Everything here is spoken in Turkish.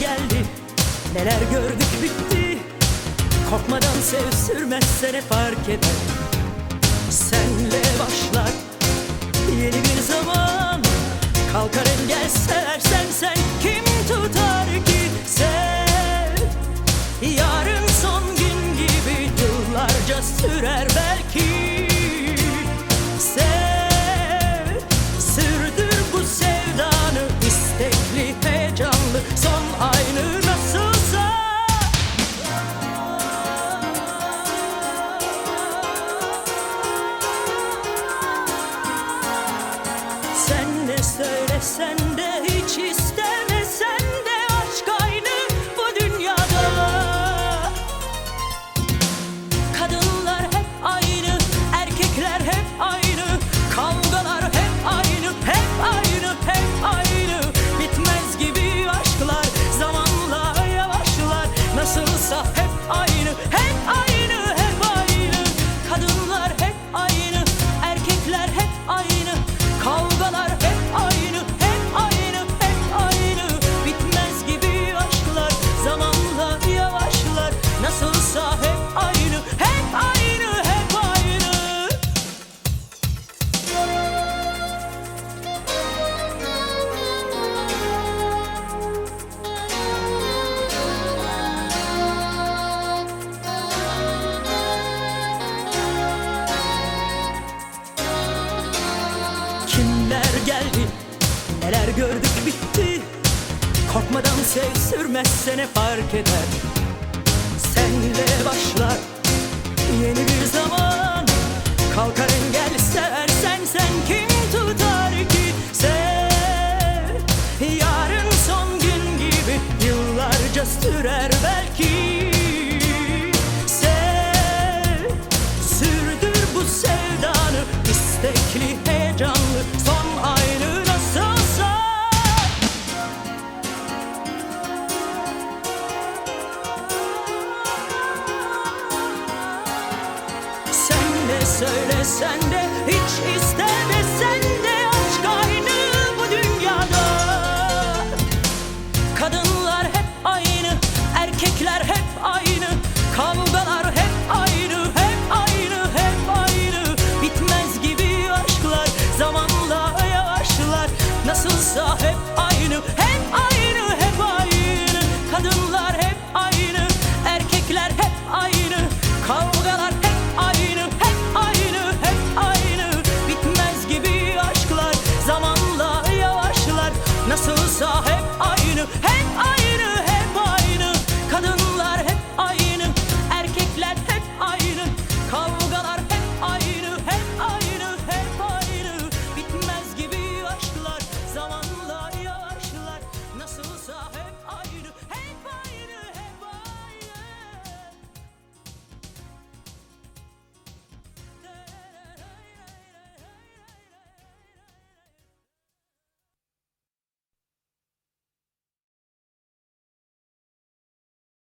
geldi. Neler gördük bitti. Korkmadan sev sürmezse ne fark eder? Senle başlar yeni bir zaman. Kalkar engel seversen sen kim tutar ki? Sev. Yarın son gün gibi yıllarca sürer ben. descended. bitti. Korkmadan sev sürmezse ne fark eder? söylesen de hiç istemesen de aşk aynı bu dünyada. Kadınlar hep aynı, erkekler hep aynı Kavgalar hep aynı, hep aynı, hep aynı. Bitmez gibi aşklar, zamanla yavaşlar. Nasılsa hep aynı, hep